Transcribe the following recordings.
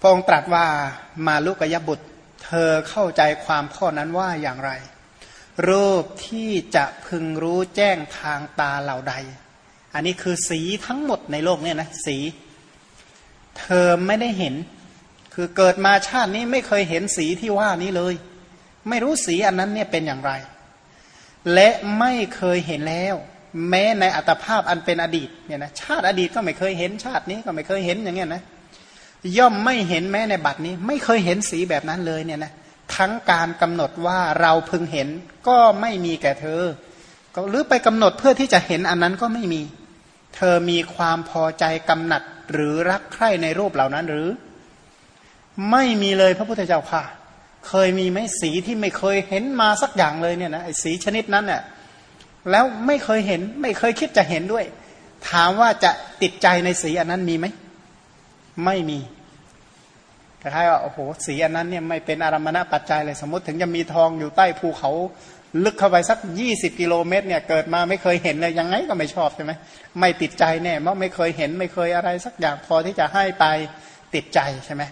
พระองค์ตรัสว่ามาลุกยบุตร เธอเข้าใจความข้อนั้นว่าอย่างไร รูปที่จะพึงรู้แจ้งทางตาเหล่าใด อันนี้คือสีทั้งหมดในโลกเนี่ยนะสี เธอไม่ได้เห็น คือเกิดมาชาตินี้ไม่เคยเห็นสีที่ว่านี้เลย ไม่รู้สีอันนั้นเนี่ยเป็นอย่างไร และไม่เคยเห็นแล้ว แม้ในอัตภาพอันเป็นอดีตเนี่ยนะชาติอดีตก็ไม่เคยเห็นชาตินี้ก็ไม่เคยเห็นอย่างเงี้ยนะ ย่อมไม่เห็นแม้ในบัดนี้ ไม่เคยเห็นสีแบบนั้นเลยเนี่ยนะทั้งการกำหนดว่าเราพึงเห็นก็ไม่มีแก่เธอหรือไปกำหนดเพื่อที่จะเห็นอันนั้นก็ไม่มี เธอมีความพอใจกำหนัดหรือรักใคร่ในรูปเหล่านั้นหรือ ไม่มีเลยพระพุทธเจ้าค่ะ เคยมีไหมสีที่ไม่เคยเห็นมาสักอย่างเลยเนี่ยนะไอ้สีชนิดนั้นเนี่ยแล้วไม่เคยเห็นไม่เคยคิดจะเห็นด้วย ถามว่าจะติดใจในสีอันนั้นมีไหม ไม่มีคล้ายๆว่าโอ้โหสีอันนั้นเนี่ยไม่เป็นอารมณปัจจัยเลยสมมติถึงจะมีทองอยู่ใต้ภูเขา ลึกเข้าไปสักยี่สิบกิโลเมตรเนี่ยเกิดมาไม่เคยเห็นเลยยังไงก็ไม่ชอบใช่ไหมไม่ติดใจแน่เพราะไม่เคยเห็นไม่เคยอะไรสักอย่างพอที่จะให้ไปติดใจใช่ไหม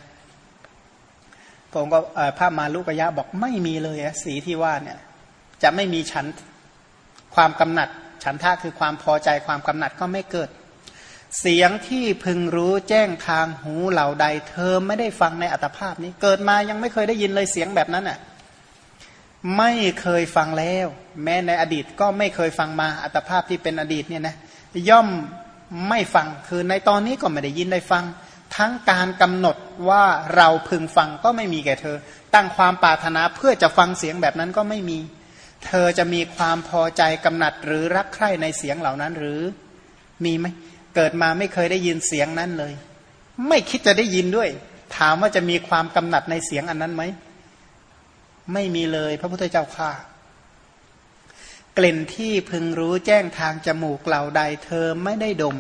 ผมก็พระมาลุกยะบอกไม่มีเลยสีที่ว่าเนี่ยจะไม่มีฉันความกำหนัด ฉันท่าคือความพอใจความกำหนัดก็ไม่เกิด เสียงที่พึงรู้แจ้งทางหูเหล่าใด เธอไม่ได้ฟังในอัตภาพนี้ เกิดมายังไม่เคยได้ยินเลยเสียงแบบนั้นอะไม่เคยฟังแล้ว แม้ในอดีตก็ไม่เคยฟังมาอัตภาพที่เป็นอดีตเนี่ยนะย่อมไม่ฟังคือในตอนนี้ก็ไม่ได้ยินได้ฟัง ทั้งการกำหนดว่าเราพึงฟังก็ไม่มีแก่เธอ ตั้งความปรารถนาเพื่อจะฟังเสียงแบบนั้นก็ไม่มี เธอจะมีความพอใจกำหนัดหรือรักใคร่ในเสียงเหล่านั้นหรือมีไหม เกิดมาไม่เคยได้ยินเสียงนั้นเลย ไม่คิดจะได้ยินด้วย ถามว่าจะมีความกำหนัดในเสียงอันนั้นไหมไม่มีเลยพระพุทธเจ้าค่ะ กลิ่นที่พึงรู้แจ้งทางจมูกเหล่าใด เธอไม่ได้ดม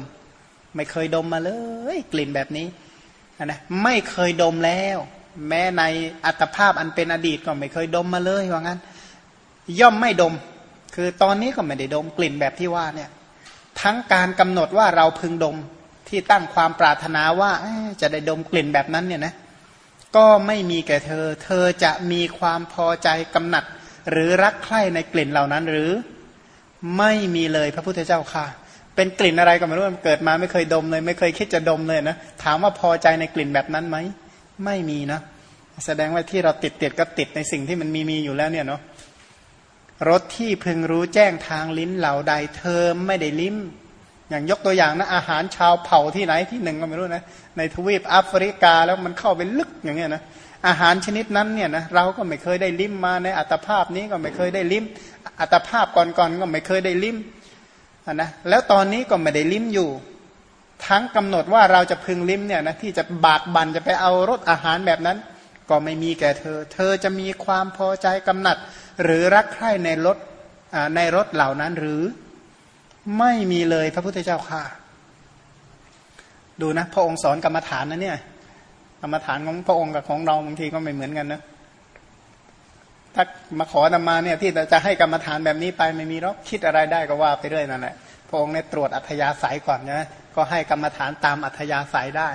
ไม่เคยดมมาเลย กลิ่นแบบนี้นะไม่เคยดมแล้ว แม้ในอัตภาพอันเป็นอดีตก็ไม่เคยดมมาเลยว่างั้น ย่อมไม่ดม คือตอนนี้ก็ไม่ได้ดมกลิ่นแบบที่ว่าเนี่ย ทั้งการกำหนดว่าเราพึงดมที่ตั้งความปรารถนาว่าจะได้ดมกลิ่นแบบนั้นเนี่ยนะก็ไม่มีแก่เธอ เธอจะมีความพอใจกำหนัด หรือรักใคร่ในกลิ่นเหล่านั้นหรือไม่มีเลยพระพุทธเจ้าค่ะ เป็นกลิ่นอะไรก็ไม่รู้เกิดมาไม่เคยดมเลย ไม่เคยคิดจะดมเลยนะถามว่าพอใจในกลิ่นแบบนั้นไหมไม่มีนะแสดงว่าที่เราติดติดก็ติดในสิ่งที่มันมีมีอยู่แล้วเนี่ยเนาะ รสที่พึงรู้แจ้งทางลิ้นเหล่าใดเธอไม่ได้ลิ้ม อย่างยกตัวอย่างนะอาหารชาวเผ่าที่ไหนที่หนึ่งก็ไม่รู้นะในทวีปแอฟริกาแล้วมันเข้าไปลึกอย่างเงี้ยนะอาหารชนิดนั้นเนี่ยนะเราก็ไม่เคยได้ลิ้มมาในอัตภาพนี้ก็ไม่เคยได้ลิ้ม อัตภาพก่อนๆก็ไม่เคยได้ลิ้มนะแล้วตอนนี้ก็ไม่ได้ลิ้มอยู่ ทั้งกำหนดว่าเราจะพึงลิ้มเนี่ยนะที่จะบากบันจะไปเอารสอาหารแบบนั้น ก็ไม่มีแก่เธอ เธอจะมีความพอใจกำหนัด หรือรักใคร่ในรถในรถเหล่านั้นหรือไม่มีเลยพระพุทธเจ้าค่ะ ดูนะ พระองค์สอนกรรมฐานนะเนี่ยกรรมฐานของพระองค์กับของเราบางทีก็ไม่เหมือนกันนะถ้ามาขอนำมาเนี่ยที่จะให้กรรมฐานแบบนี้ไปไม่มีหรอกคิดอะไรได้ก็ว่าไปเรื่อยนั่นแหละพระองค์เนี่ยตรวจอัธยาศัยก่อนนะก็ให้กรรมฐานตามอัธยาศัยได้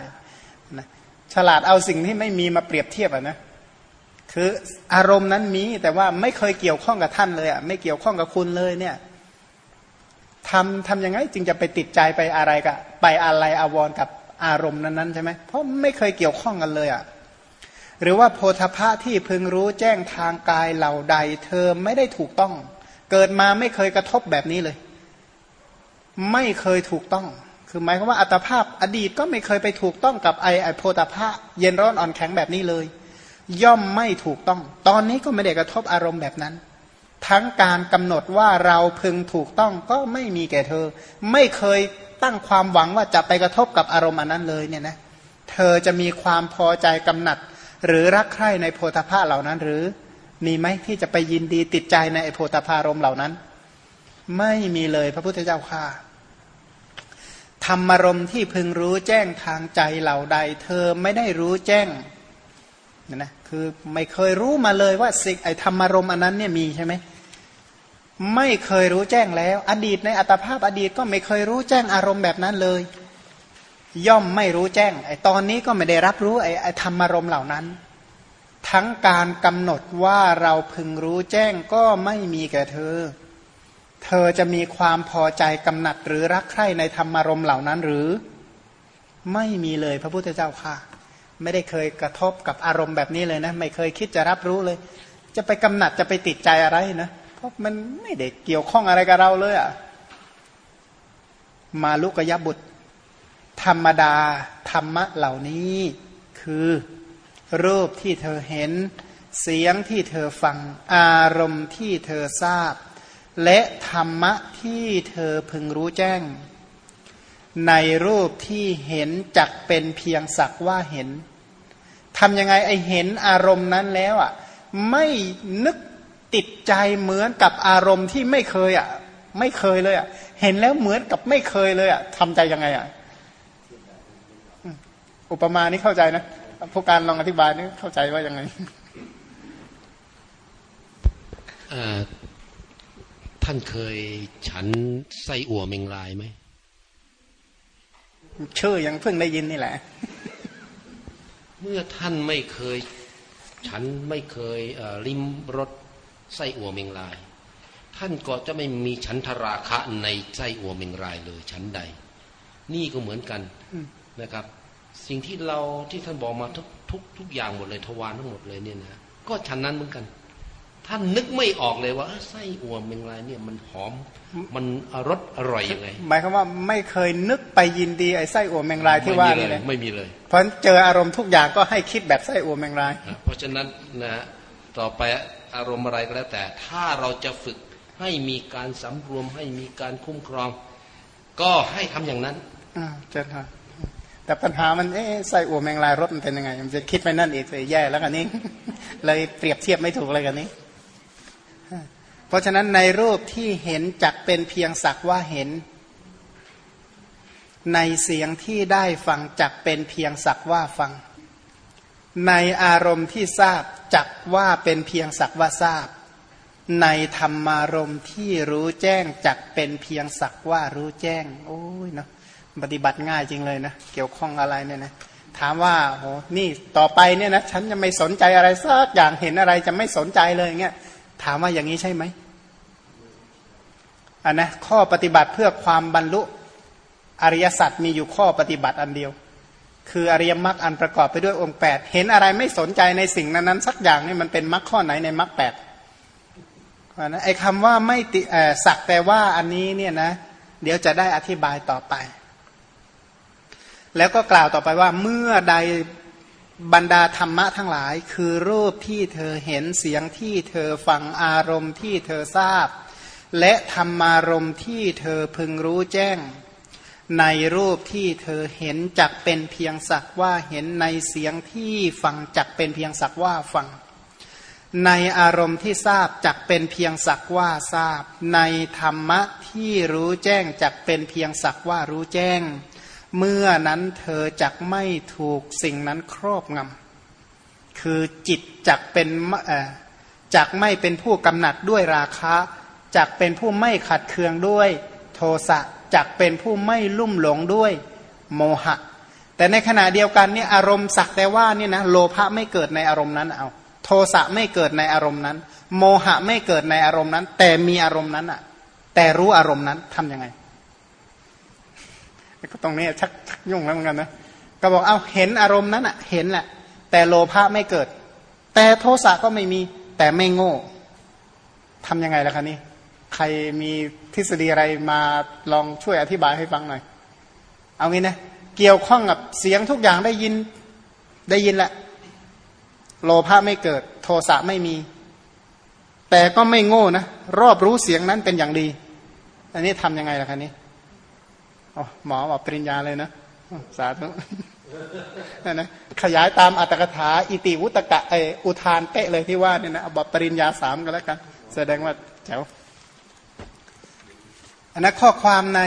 นะฉลาดเอาสิ่งที่ไม่มีมาเปรียบเทียบอะนะ คืออารมณ์นั้นมีแต่ว่าไม่เคยเกี่ยวข้องกับท่านเลยอะไม่เกี่ยวข้องกับคุณเลยเนี่ยทำทำยังไงจึงจะไปติดใจไปอะไรกับไปอะไรอาวรกับอารมณ์นั้นๆใช่ไหมเพราะไม่เคยเกี่ยวข้องกันเลยอะหรือว่าโพธพะที่พึงรู้แจ้งทางกายเหล่าใด เธอไม่ได้ถูกต้อง เกิดมาไม่เคยกระทบแบบนี้เลย ไม่เคยถูกต้อง คือหมายความว่าอัตภาพอดีตก็ไม่เคยไปถูกต้องกับไอไอโพธพะเย็นร้อนอ่อนแข็งแบบนี้เลย ย่อมไม่ถูกต้อง ตอนนี้ก็ไม่ได้กระทบอารมณ์แบบนั้น ทั้งการกำหนดว่าเราพึงถูกต้องก็ไม่มีแก่เธอ ไม่เคยตั้งความหวังว่าจะไปกระทบกับอารมณ์อันนั้นเลยเนี่ยนะเธอจะมีความพอใจกำหนัด หรือรักใคร่ในโพธาภาเหล่านั้น หรือมีไหมที่จะไปยินดีติดใจในโพธาภารมเหล่านั้น ไม่มีเลยพระพุทธเจ้าค่ะธรรมารมที่พึงรู้แจ้งทางใจเหล่าใด เธอไม่ได้รู้แจ้ง นะคือไม่เคยรู้มาเลยว่าสิ่งไอธรรมารมณ์อันนั้นเนี่ยมีใช่ไหมไม่เคยรู้แจ้งแล้ว อดีตในอัตภาพอดีตก็ไม่เคยรู้แจ้งอารมณ์แบบนั้นเลย ย่อมไม่รู้แจ้งไอตอนนี้ก็ไม่ได้รับรู้ไอไอธรรมารมเหล่านั้น ทั้งการกำหนดว่าเราพึงรู้แจ้งก็ไม่มีแก่เธอ เธอจะมีความพอใจกำหนัดหรือรักใคร่ในธรรมารมเหล่านั้นหรือ ไม่มีเลยพระพุทธเจ้าค่ะ ไม่ได้เคยกระทบกับอารมณ์แบบนี้เลยนะ ไม่เคยคิดจะรับรู้เลย จะไปกำหนัดจะไปติดใจอะไรนะเพราะมันไม่ได้เกี่ยวข้องอะไรกับเราเลยอะ่ะมาลุกยบุตร ธรรมดาธรรมะเหล่านี้คือรูปที่เธอเห็น เสียงที่เธอฟัง อารมณ์ที่เธอทราบ และธรรมะที่เธอพึงรู้แจ้ง ในรูปที่เห็นจักเป็นเพียงสักว่าเห็น ทำยังไงไอเห็นอารมณ์นั้นแล้วอะไม่นึกติดใจเหมือนกับอารมณ์ที่ไม่เคยอะไม่เคยเลยอะเห็นแล้วเหมือนกับไม่เคยเลยอะทำใจยังไงอะอุปมานี้เข้าใจนะพวกการลองอธิบายนี่เข้าใจว่ายังไงท่านเคยฉันไส้อั่วเมงลายไหมชื่อยังเพิ่งได้ยินนี่แหละ เมื่อท่านไม่เคย ฉันไม่เคยริมรสไส้อั่วเมงลาย ท่านก็จะไม่มีฉันทราคะในไส้อั่วเมงรายเลย ฉันใด นี่ก็เหมือนกันนะครับ สิ่งที่เราที่ท่านบอกมาทุกทุกทุกอย่างหมดเลยทวารทั้งหมดเลยเนี่ยนะก็ฉันนั้นเหมือนกัน ท่านนึกไม่ออกเลยว่าไส้อั่วเมงรายเนี่ยมันหอมมันรสอร่อยยังไงหมายความว่าไม่เคยนึกไปยินดีไอ้ไส้อั่วเมงรายที่ว่านี่เลยไม่มีเลย เพราะเจออารมณ์ทุกอย่างก็ให้คิดแบบไส้อั่วเมงราย เพราะฉะนั้นนะต่อไปอารมณ์อะไรก็แล้วแต่ ถ้าเราจะฝึกให้มีการสำรวมให้มีการคุ้มครอง ก็ให้ทำอย่างนั้นอ่าเจ้าค่ะแต่ปัญหามันเอ๊ใส่อัวแมงลายรถมันเป็นยังไง มันจะคิดไปนั่นอีกเลยแย่แล้วกันนี้เลยเปรียบเทียบไม่ถูกเลยกันนี้ เพราะฉะนั้นในรูปที่เห็นจักเป็นเพียงสักว่าเห็น ในเสียงที่ได้ฟังจักเป็นเพียงสักว่าฟัง ในอารมณ์ที่ทราบจักว่าเป็นเพียงสักว่าทราบ ในธรรมารมณ์ที่รู้แจ้งจักเป็นเพียงสักว่ารู้แจ้ง โอ้ยเนาะปฏิบัติง่ายจริงเลยนะเกี่ยวข้องอะไรเนี่ยนะถามว่าโหนี่ต่อไปเนี่ยนะฉันจะไม่สนใจอะไรสักอย่างเห็นอะไรจะไม่สนใจเลยเงี้ยถามว่าอย่างนี้ใช่ไหม อันนะข้อปฏิบัติเพื่อความบรรลุอริยสัจมีอยู่ข้อปฏิบัติอันเดียว คืออริยมรรคอันประกอบไปด้วยองค์แปดเห็นอะไรไม่สนใจในสิ่งนั้นๆสักอย่างนี่มันเป็นมรรคข้อไหนในมรรคแปดนะไอ้คำว่าไม่ติสักแต่ว่าอันนี้เนี่ยนะเดี๋ยวจะได้อธิบายต่อไป แล้วก็กล่าวต่อไปว่าเมื่อใดบรรดาธรรมะทั้งหลาย คือรูปที่เธอเห็นเสียงที่เธอฟังอารมณ์ที่เธอทราบ และธรรมารมณ์ที่เธอพึงรู้แจ้ง ในรูปที่เธอเห็นจักเป็นเพียงสักว่าเห็นในเสียงที่ฟังจักเป็นเพียงสักว่าฟัง ในอารมณ์ที่ทราบจักเป็นเพียงสักว่าทราบ ในธรรมะที่รู้แจ้งจักเป็นเพียงสักว่ารู้แจ้ง เมื่อนั้นเธอจักไม่ถูกสิ่งนั้นครอบงำคือจิตจักเป็นจักไม่เป็นผู้กำหนัดด้วยราคะ จักเป็นผู้ไม่ขัดเคืองด้วย โทสะจักเป็นผู้ไม่ลุ่มหลงด้วยโมหะ แต่ในขณะเดียวกันเนี่ยอารมณ์สักแต่ว่านี่นะโลภะไม่เกิดในอารมณ์นั้นเอา โทสะไม่เกิดในอารมณ์นั้น โมหะไม่เกิดในอารมณ์นั้น แต่มีอารมณ์นั้นอะแต่รู้อารมณ์นั้นทํำยังไงก็ตรงนี้ชักยุ่งแล้วเหมือนกันนะก็บอกเอาเห็นอารมณ์นั้นอะเห็นแหละ แต่โลภะไม่เกิด แต่โทสะก็ไม่มี แต่ไม่โง่ทํำยังไงล่ะคะนี่ ใครมีทฤษฎีอะไรมาลองช่วยอธิบายให้ฟังหน่อย เอางี้นะเกี่ยวข้องกับเสียงทุกอย่างได้ยินได้ยินแหละ โลภะไม่เกิด โทสะไม่มี แต่ก็ไม่โง่นะรอบรู้เสียงนั้นเป็นอย่างดี อันนี้ทำยังไงล่ะคะนี้อ๋อหมอบอกปริญญาเลยนะสาธุนั่นนะขยายตามอัตถกถา อิติวุตกะไออุทานเป๊ะเลยที่ว่าเนี่ยนะบอกปริญญาสามก็แล้วกัน แสดงว่าแจ๋ว อันนั้นข้อความใน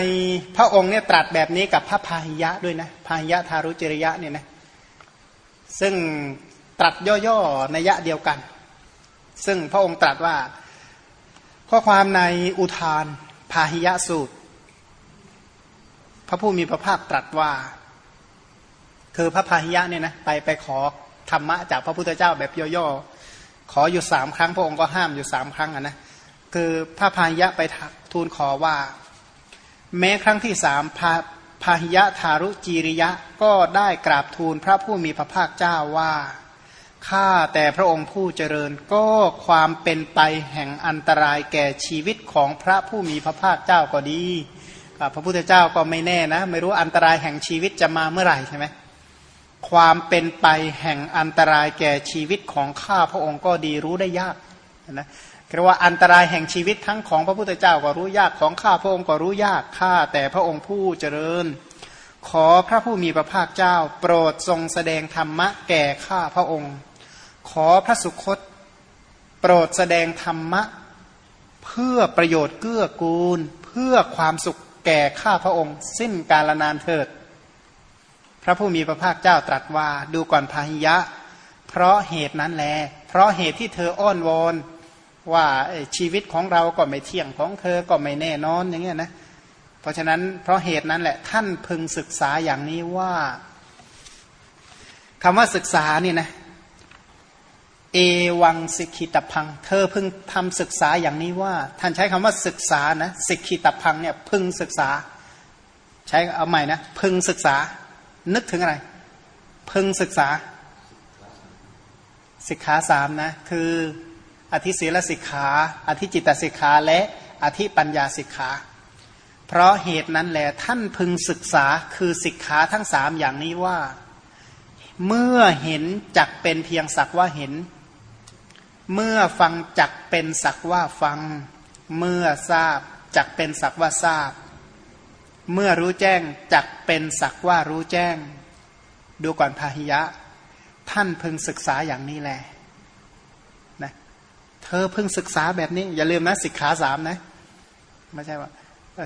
พระองค์เนี่ยตรัสแบบนี้กับพระพาหิยะด้วยนะพาหิยะทารุจริยะเนี่ยนะซึ่งตรัสย่อๆในยะเดียวกัน ซึ่งพระองค์ตรัสว่า ข้อความในอุทานพาหิยะสูตร พระผู้มีพระภาคตรัสว่า คือพระพาหิยะเนี่ยนะไปไปขอธรรมะจากพระพุทธเจ้าแบบย่อๆขออยู่สามครั้ง พระองค์ก็ห้ามอยู่สามครั้งอะนะ คือพระพาหิยะไปทูลขอว่า แม้ครั้งที่สามพาพาหิยะทารุจีริยะก็ได้กราบทูลพระผู้มีพระภาคเจ้าว่าข้าแต่พระองค์ผู้เจริญก็ความเป็นไปแห่งอันตรายแก่ชีวิตของพระผู้มีพระภาคเจ้าก็ดีพระพุทธเจ้าก็ไม่แน่นะ ไม่รู้อันตรายแห่งชีวิตจะมาเมื่อไหร่ใช่ไหมความเป็นไปแห่งอันตรายแก่ชีวิตของข้าพระองค์ก็ดีรู้ได้ยากนะ เรียกว่าอันตรายแห่งชีวิตทั้งของพระพุทธเจ้าก็รู้ยากของข้าพระองค์ก็รู้ยากข้าแต่พระองค์ผู้เจริญ ขอพระผู้มีพระภาคเจ้า โปรดทรงแสดงธรรมะแก่ข้าพระองค์ ขอพระสุคต โปรดแสดงธรรมะ เพื่อประโยชน์เกื้อกูล เพื่อความสุขแก่ข้าพระองค์ สิ้นกาลนานเถิด พระผู้มีพระภาคเจ้าตรัสว่าดูก่อนพาหิยะ เพราะเหตุนั้นแล เพราะเหตุที่เธออ้อนวอน ว่าชีวิตของเราก็ไม่เที่ยงของเธอก็ไม่แน่นอนอย่างเงี้ยนะเพราะฉะนั้นเพราะเหตุนั้นแหละท่านพึงศึกษาอย่างนี้ว่าคำว่าศึกษานี่นะเอวังสิกขิตพัง เธอพึงทำศึกษาอย่างนี้ว่า ท่านใช้คำว่าศึกษานะสิกขิตพังเนี่ยพึงศึกษา ใช้เอาใหม่นะพึงศึกษา นึกถึงอะไร พึงศึกษา สิกขาสามนะ คือ อธิศีลสิกขา อธิจิตสิกขาและอธิปัญญาสิกขา เพราะเหตุนั้นแหละท่านพึงศึกษาคือสิกขาทั้งสามอย่างนี้ว่า เมื่อเห็นจักเป็นเพียงสักว่าเห็น เมื่อฟังจักเป็นสักว่าฟัง เมื่อทราบจักเป็นสักว่าทราบ เมื่อรู้แจ้งจักเป็นสักว่ารู้แจ้ง ดูก่อนพาหิยะ ท่านพึงศึกษาอย่างนี้แหละนะ เธอเพึงศึกษาแบบนี้ อย่าลืมนะสิกขาสามนะไม่ใช่ว่า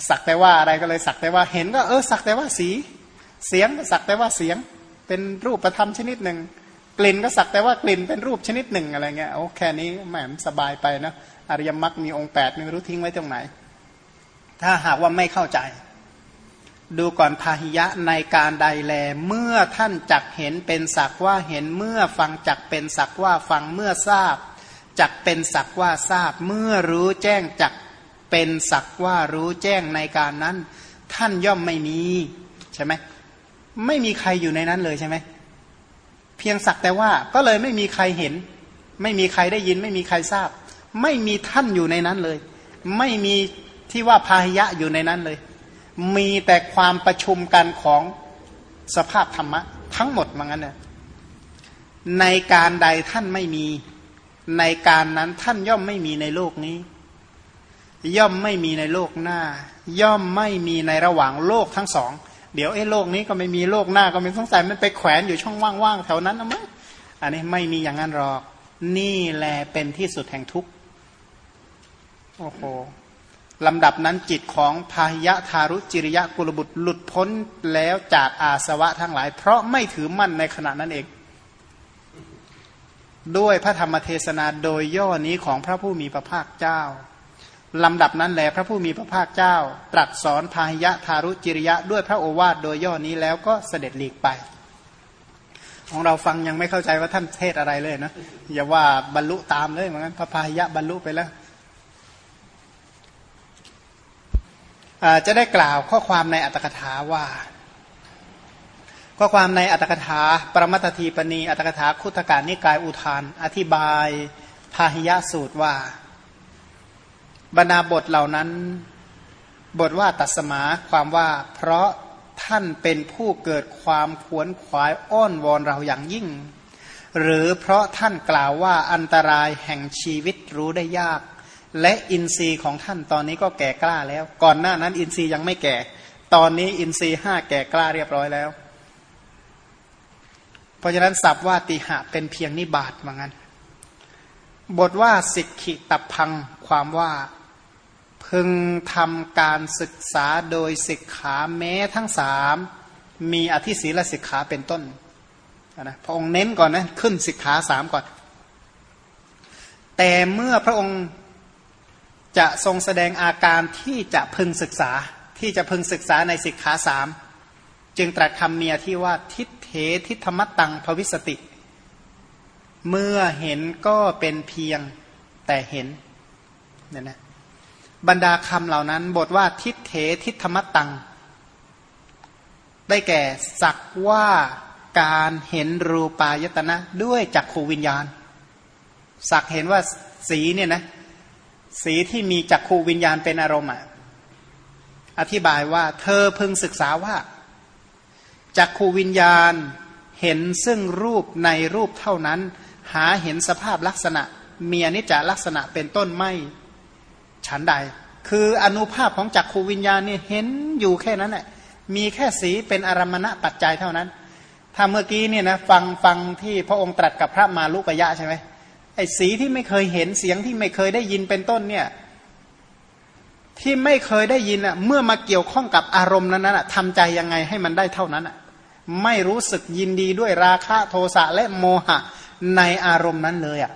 สักแต่ว่าอะไรก็เลยสักแต่ว่าเห็นก็เออสักแต่ว่าสี เสียงก็สักแต่ว่าเสียง เป็นรูปประธรรมชนิดหนึ่ง กลิ่นก็สักแต่ว่ากลิ่นเป็นรูปชนิดหนึ่งอะไรเงี้ยโอ้แค่นี้แหมสบายไปนะอริยมรรคมีองค์แปดไม่รู้ทิ้งไว้ตรงไหน ถ้าหากว่าไม่เข้าใจ ดูก่อนพาหิยะในการใดแล เมื่อท่านจักเห็นเป็นสักว่าเห็นเมื่อฟังจักเป็นสักว่าฟังเมื่อทราบ จักเป็นสักว่าทราบเมื่อรู้แจ้งจักเป็นสักว่ารู้แจ้งในการนั้น ท่านย่อมไม่มีใช่ไหมไม่มีใครอยู่ในนั้นเลยใช่ไหมเพียงสักแต่ว่าก็เลยไม่มีใครเห็น ไม่มีใครได้ยิน ไม่มีใครทราบ ไม่มีท่านอยู่ในนั้นเลย ไม่มีที่ว่าพาหิยะอยู่ในนั้นเลย มีแต่ความประชุมกันของสภาพธรรมะ ทั้งหมดมังั้นเนี่ยในการใดท่านไม่มี ในการนั้นท่านย่อมไม่มีในโลกนี้ ย่อมไม่มีในโลกหน้า ย่อมไม่มีในระหว่างโลกทั้งสอง เดี๋ยวไอ้โลกนี้ก็ไม่มีโลกหน้าก็ไม่สงสัยมันไปแขวนอยู่ช่องว่างๆแถวนั้นนะมั้งอันนี้ไม่มีอย่างนั้นหรอก นี่แหละเป็นที่สุดแห่งทุกข์โอ้โหลำดับนั้นจิตของพาหิยะทารุจิริยะกุลบุตรหลุดพ้นแล้วจากอาสวะทั้งหลาย เพราะไม่ถือมั่นในขณะนั้นเอง ด้วยพระธรรมเทศนาโดยย่อนี้ของพระผู้มีพระภาคเจ้าลำดับนั้นแหละพระผู้มีพระภาคเจ้า ตรัสสอนพาหิยะทารุจิริยะ ด้วยพระโอวาทโดยย่อนี้แล้วก็เสด็จหลีกไป ของเราฟังยังไม่เข้าใจว่าท่านเทศอะไรเลยนะอย่าว่าบรรลุตามเลยเหมือนกันพระพาหิยะบรรลุไปแล้วจะได้กล่าวข้อความในอัตถกถาว่า ข้อความในอัตถกถาปรมัตทีปณีอัตถกถาคุตการนิกายอุทาน อธิบายพาหิยะสูตรว่า บรรดาบทเหล่านั้น บทว่าตัสมาความว่าเพราะท่านเป็นผู้เกิดความขวนขวายอ้อนวอนเราอย่างยิ่ง หรือเพราะท่านกล่าวว่าอันตรายแห่งชีวิตรู้ได้ยาก และอินทรีย์ของท่านตอนนี้ก็แก่กล้าแล้ว ก่อนหน้านั้นอินทรีย์ยังไม่แก่ ตอนนี้อินทรีย์ห้าแก่กล้าเรียบร้อยแล้ว เพราะฉะนั้นสับว่าติหะเป็นเพียงนิบาตว่างั้น บทว่าสิกขิตพังความว่า พึงทำการศึกษาโดยสิกขาแม้ทั้งสามมีอธิศีลสิกขาเป็นต้นนะพระองค์เน้นก่อนนะขึ้นสิกขาสามก่อน แต่เมื่อพระองค์จะทรงแสดงอาการที่จะพึงศึกษาที่จะพึงศึกษาในสิกขาสาม จึงตรัสคำเมียที่ว่าทิเถทิธรรมตังภวิสติ เมื่อเห็นก็เป็นเพียงแต่เห็นเนี่ยนะบรรดาคำเหล่านั้น บทว่าทิเถทิธรรมตัง ได้แก่สักว่าการเห็นรูปายตนะ ด้วยจักขูวิญญาณ สักเห็นว่าสีเนี่ยนะสีที่มีจักขูวิญญาณเป็นอารมณ์อธิบายว่าเธอพึงศึกษาว่า จักขูวิญญาณเห็นซึ่งรูปในรูปเท่านั้น หาเห็นสภาพลักษณะ เมียนิจจลักษณะเป็นต้นไม่ฉันใด คืออนุภาพของจักขูวิญญาณเนี่ยเห็นอยู่แค่นั้นแหละมีแค่สีเป็นอารมณะปัจจัยเท่านั้น ถ้าเมื่อกี้เนี่ยนะฟังฟังที่พระองค์ตรัสกับพระมาลุกยะใช่ไหมไอ้สีที่ไม่เคยเห็นเสียงที่ไม่เคยได้ยินเป็นต้นเนี่ยที่ไม่เคยได้ยินอะเมื่อมาเกี่ยวข้องกับอารมณ์นั้นน่ะทำใจยังไงให้มันได้เท่านั้นอะ ไม่รู้สึกยินดีด้วยราคะโทสะและโมหะในอารมณ์นั้นเลยอะ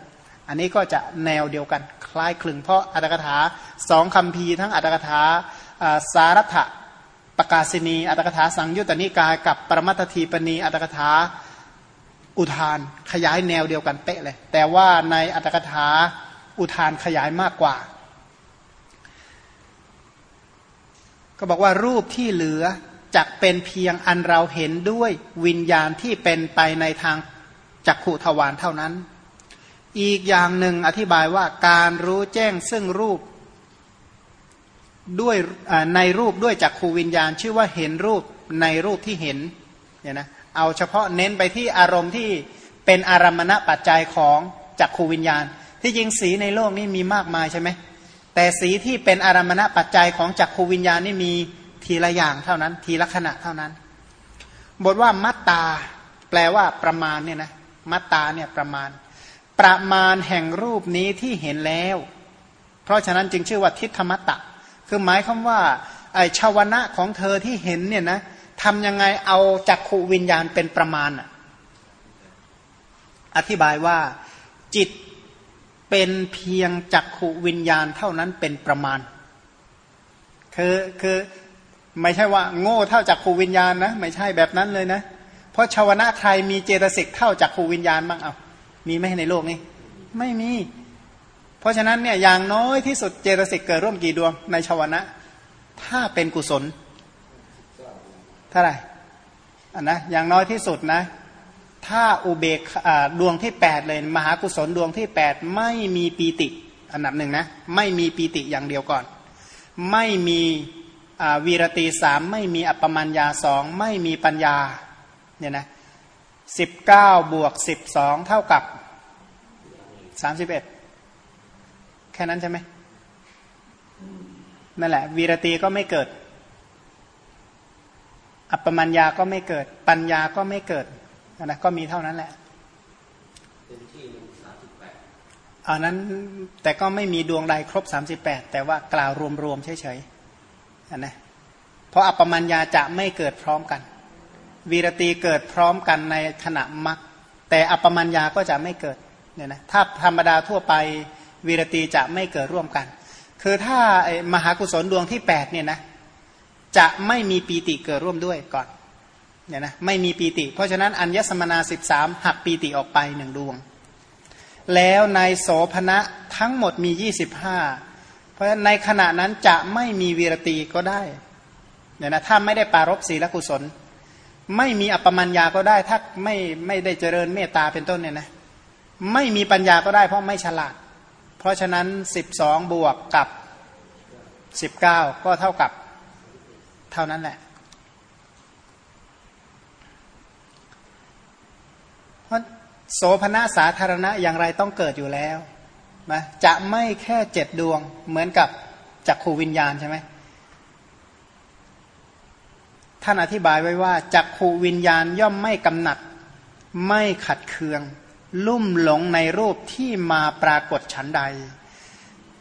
อันนี้ก็จะแนวเดียวกันคล้ายคลึงเพราะอัตถกถาสองคำพีทั้งอัตถกถาสารัตะปกาศินีอัตถกถาสังยุตตนิกายกับปรมัตทีปณีอัตถกถาอุทานขยายแนวเดียวกันเป๊ะเลย แต่ว่าในอัตถกถาอุทานขยายมากกว่า ก็บอกว่ารูปที่เหลือ จักเป็นเพียงอันเราเห็นด้วยวิญญาณที่เป็นไปในทางจักขุทวารเท่านั้น อีกอย่างหนึ่งอธิบายว่าการรู้แจ้งซึ่งรูปด้วยในรูปด้วยจักขูวิญญาณ ชื่อว่าเห็นรูปในรูปที่เห็นเนี่ยนะเอาเฉพาะเน้นไปที่อารมณ์ที่เป็นอารมณะปัจจัยของจักขูวิญญาณ ที่จริงสีในโลกนี้มีมากมายใช่ไหมแต่สีที่เป็นอารมณะปัจจัยของจักขูวิญญาณนี่มี ทีละอย่างเท่านั้น ทีละขณะเท่านั้น บทว่ามัตตา แปลว่าประมาณเนี่ยนะมัตตาเนี่ยประมาณ ประมาณแห่งรูปนี้ที่เห็นแล้ว เพราะฉะนั้นจึงชื่อว่าทิฏฐมัตตะ คือหมายคำว่าไอชาวนะของเธอที่เห็นเนี่ยนะทำยังไงเอาจักขูวิญญาณเป็นประมาณอธิบายว่าจิตเป็นเพียงจักขูวิญญาณเท่านั้นเป็นประมาณ คือคือ ไม่ใช่ว่าโง่เท่าจากขูวิญญาณนะ ไม่ใช่แบบนั้นเลยนะ เพราะชาวนะใครมีเจตสิกเท่าจากขูวิญญาณบ้างเอามีไหมในโลกนี้ ไม่มี เพราะฉะนั้นเนี่ยอย่างน้อยที่สุดเจตสิกเกิดร่วมกี่ดวงในชาวนะ ถ้าเป็นกุศลเท่าไหร่อันนะอย่างน้อยที่สุดนะ ถ้าอุเบกดวงที่แปดเลย มหากุศลดวงที่แปดไม่มีปีติ อันดับหนึ่งนะ ไม่มีปีติอย่างเดียวก่อน ไม่มี วีรตีสามไม่มีอัปปมัญญาสองไม่มีปัญญาเนี่ยนะสิบเก้าบวกสิบสองเท่ากับสามสิบเอ็ดแค่นั้นใช่ไหมนั่นแหละ วีรตีก็ไม่เกิด อัปปมัญญาก็ไม่เกิด ปัญญาก็ไม่เกิดนะก็มีเท่านั้นแหละอันนั้นแต่ก็ไม่มีดวงใดครบสามสิบแปดแต่ว่ากล่าวรวมๆเฉยๆ นะเพราะอัปปมัญญาจะไม่เกิดพร้อมกัน วีรตีเกิดพร้อมกันในขณะมักแต่อัปปมัญญาก็จะไม่เกิดเนี่ยนะถ้าธรรมดาทั่วไปวีรตีจะไม่เกิดร่วมกัน คือถ้ามหากุศลดวงที่8เนี่ยนะจะไม่มีปีติเกิดร่วมด้วยก่อนเนี่ยนะไม่มีปีติ เพราะฉะนั้นอัญญสมนาสิบสามหักปีติออกไปหนึ่งดวง แล้วในโสภณะทั้งหมดมียี่สิบห้า ราะฉะนั้นในขณะนั้นจะไม่มีวีรตีก็ได้เนี่ยนะถ้าไม่ได้ปารบศีลกุศล ไม่มีอัปปมัญญาก็ได้ ถ้าไม่ไม่ได้เจริญเมตตาเป็นต้นเนี่ยนะไม่มีปัญญาก็ได้เพราะไม่ฉลาด เพราะฉะนั้นสิบสองบวกกับสิบเก้าก็เท่ากับเท่านั้นแหละเพราะโสภณะสาธารณะอย่างไรต้องเกิดอยู่แล้ว นะจะไม่แค่เจ็ดดวง เหมือนกับจักขูวิญญาณใช่ไหมท่านอธิบายไว้ว่าจักขูวิญญาณย่อมไม่กำหนัด ไม่ขัดเคือง ลุ่มหลงในรูปที่มาปรากฏฉันใด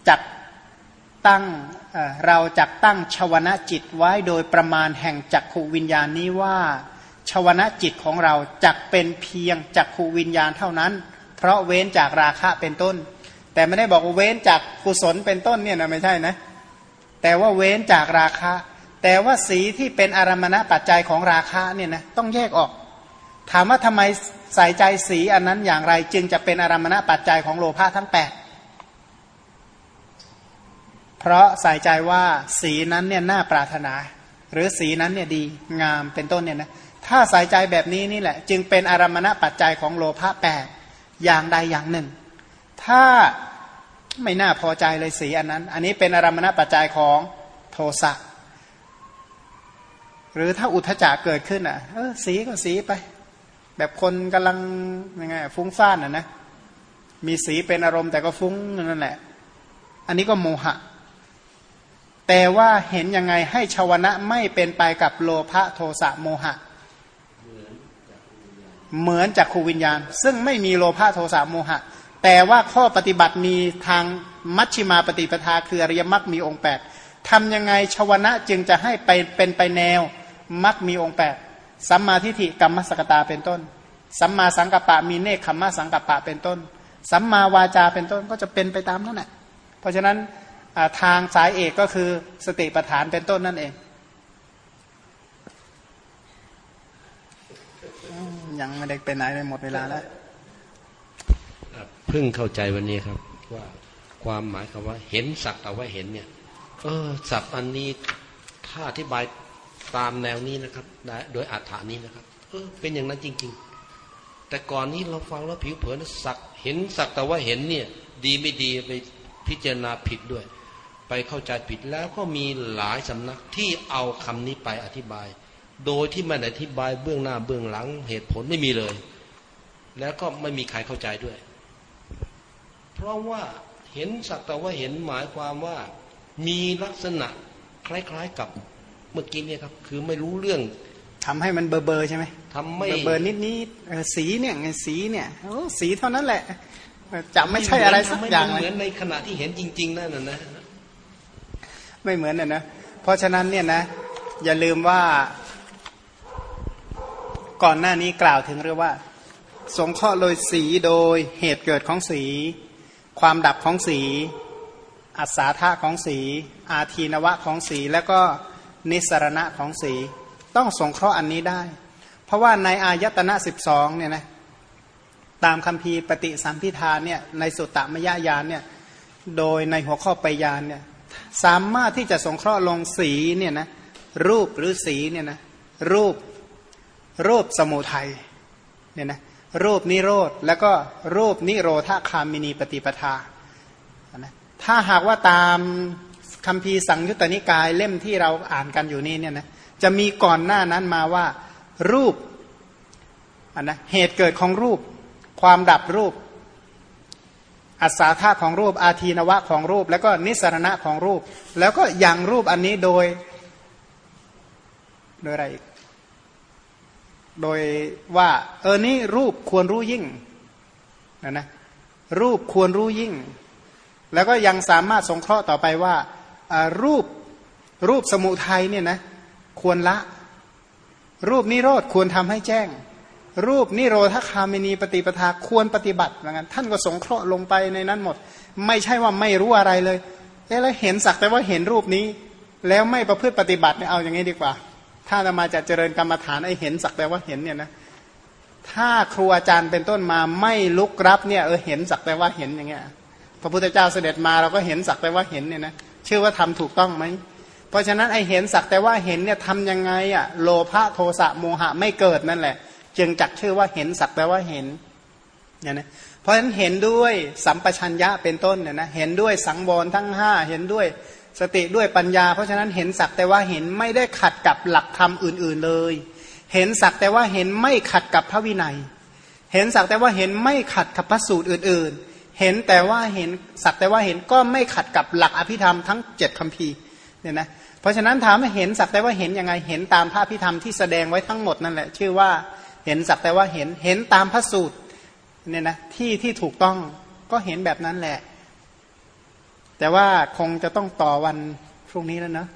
จักตั้งเเราจักตั้งชวนะจิตไว้โดยประมาณแห่งจักขูวิญญาณนี้ว่าชวนะจิตของเราจักเป็นเพียงจักขูวิญญาณเท่านั้น เพราะเว้นจากราคะเป็นต้น แต่ไม่ได้บอกเว้นจากกุศลเป็นต้นเนี่ยนะไม่ใช่นะ แต่ว่าเว้นจากราคะ แต่ว่าสีที่เป็นอารมณปัจจัยของราคะเนี่ยนะต้องแยกออก ถามว่าทำไมใส่ใจสีอันนั้นอย่างไร จึงจะเป็นอารมณปัจจัยของโลภะทั้งแปดเพราะใส่ใจว่าสีนั้นเนี่ยน่าปรารถนา หรือสีนั้นเนี่ยดีงามเป็นต้นเนี่ยนะถ้าใส่ใจแบบนี้นี่แหละ จึงเป็นอารมณปัจจัยของโลภะแปดอย่างใดอย่างหนึ่ง ถ้าไม่น่าพอใจเลยสีอันนั้น อันนี้เป็นอารมณปัจจัยของโทสะหรือถ้าอุทจจะเกิดขึ้นอะเออสีก็สีไป แบบคนกำลังยังไงฟุ้งซ่านอะนะมีสีเป็นอารมณ์แต่ก็ฟุ้งนั่นแหละ อันนี้ก็โมหะ แต่ว่าเห็นยังไงให้ชาวนะไม่เป็นไปกับโลภะโทสะโมหะ เหมือนจากขูวิญญาณ ซึ่งไม่มีโลภะโทสะโมหะ แต่ว่าข้อปฏิบัติมีทางมัชชิมาปฏิปทาคืออริยมรรคมีองค์แปดทำยังไงชาวนะจึงจะให้ไปเป็นไปแนวมักมีองค์แปดสัมมาทิฏฐิกรรมสกตาเป็นต้น สัมมาสังกัปปะมีเนคขมมะสังกัปปะเป็นต้น สัมมาวาจาเป็นต้นก็จะเป็นไปตามนั้นแหละเพราะฉะนั้นทางสายเอกก็คือสติปัฏฐานเป็นต้นนั่นเองยังไม่ได้เป็นไหนเลยหมดเวลาแล้ว พิ่งเข้าใจวันนี้ครับ ว่าความหมายคำว่า เห็นสักแต่ว่าเห็นเนี่ย เออสับอันนี้ถ้าอธิบายตามแนวนี้นะครับโดยอัฏฐานี้นะครับ เออ เป็นอย่างนั้นจริง ๆ แต่ก่อนนี้เราฟังแล้วผิวเผินสัก เห็นสักแต่ว่าเห็นเนี่ย ดีไม่ดีไปพิจารณาผิดด้วย ไปเข้าใจผิดแล้วก็มีหลายสำนักที่เอาคำนี้ไปอธิบาย โดยที่ไม่อธิบายเบื้องหน้าเบื้องหลังเหตุผลไม่มีเลย แล้วก็ไม่มีใครเข้าใจด้วย เพราะว่าเห็นสักแต่ว่าเห็นหมายความว่ามีลักษณะคล้ายๆกับเมื่อกี้เนี่ยครับ คือไม่รู้เรื่องทำให้มันเบอร์เบอร์ใช่ไหมทำไม่เบอร์นิดนิดสีเนี่ยไงสีเนี่ยโอ้สีเท่านั้นแหละจะไม่ใช่อะไรสักอย่างเหมือนในขณะที่เห็นจริง ๆ นั่นนะไม่เหมือนน่ะนะเพราะฉะนั้นเนี่ยนะ อย่าลืมว่าก่อนหน้านี้กล่าวถึงเรื่องว่า สงเคราะห์โดยสีโดยเหตุเกิดของสี ความดับของสี อัศาธาของสี อาทีนวะของสี แล้วก็นิสรณะของสี ต้องสงเคราะห์อันนี้ได้ เพราะว่าในอายตนะสิบสองเนี่ยนะตามคำพีปฏิสัมพิธาเนี่ยในสุตตมยญาณเนี่ยโดยในหัวข้อไปยานเนี่ยสามารถที่จะสงเคราะห์ลงสีเนี่ยนะรูปหรือสีเนี่ยนะรูปรูปสมุทัยเนี่ยนะ รูปนิโรธแล้วก็รูปนิโรธาคามินีปฏิปทานะถ้าหากว่าตามคำพีสังยุตตนิกายเล่มที่เราอ่านกันอยู่นี่เนี่ยนะจะมีก่อนหน้านั้นมาว่ารูปนนะเหตุเกิดของรูป ความดับรูป อัศาธาของรูป อาทีนวะของรูป แล้วก็นิสรณะของรูป แล้วก็อย่างรูปอันนี้โดย โดยอะไรอีก โดยว่า เออนี่รูปควรรู้ยิ่งนะนะรูปควรรู้ยิ่ง แล้วก็ยังสามารถสงเคราะห์ต่อไปว่ารูปรูปสมุทัยเนี่ยนะควรละ รูปนิโรธควรทำให้แจ้ง รูปนิโรธคามินีปฏิปทาควรปฏิบัติเหมือนกันท่านก็สงเคราะห์ลงไปในนั้นหมด ไม่ใช่ว่าไม่รู้อะไรเลยเออแล้วเห็นสักแต่ว่าเห็นรูปนี้ แล้วไม่ประพฤติปฏิบัติเนี่ยเอาอย่างนี้ดีกว่า ถ้าจะมาจะเจริญกรรมฐานไอเห็นสักแต่ว่าเห็นเนี่ยนะถ้าครูอาจารย์เป็นต้นมาไม่ลุกรับเนี่ยเออเห็นสักแต่ว่าเห็นอย่างเงี้ยพระพุทธเจ้าเสด็จมาเราก็เห็นสักแต่ว่าเห็นเนี่ยนะชื่อว่าทำถูกต้องไหมเพราะฉะนั้นไอเห็นสักแต่ว่าเห็นเนี่ยทำยังไงอะโลภะโทสะโมหะไม่เกิดนั่นแหละ จึงจักชื่อว่าเห็นสักแต่ว่าเห็นเนี่ยนะเพราะฉะนั้นเห็นด้วยสัมปชัญญะเป็นต้นเนี่ยนะเห็นด้วยสังวรทั้งห้าเห็นด้วย สติด้วยปัญญา เพราะฉะนั้นเห็นสักแต่ว่าเห็นไม่ได้ขัดกับหลักธรรมอื่น ๆเลย เห็นสักแต่ว่าเห็นไม่ขัดกับพระวินัย เห็นสักแต่ว่าเห็นไม่ขัดกับพระสูตรอื่น ๆ เห็นแต่ว่าเห็นสักแต่ว่าเห็นก็ไม่ขัดกับหลักอภิธรรมทั้งเจ็ดคำพีเนี่ยนะเพราะฉะนั้นถามว่าเห็นสักแต่ว่าเห็นยังไงเห็นตามพระอภิธรรมที่แสดงไว้ทั้งหมดนั่นแหละชื่อว่าเห็นสักแต่ว่าเห็นเห็นตามพระสูตรเนี่ยนะที่ที่ถูกต้องก็เห็นแบบนั้นแหละ แต่ว่าคงจะต้องต่อวันพรุ่งนี้แล้วเนาะ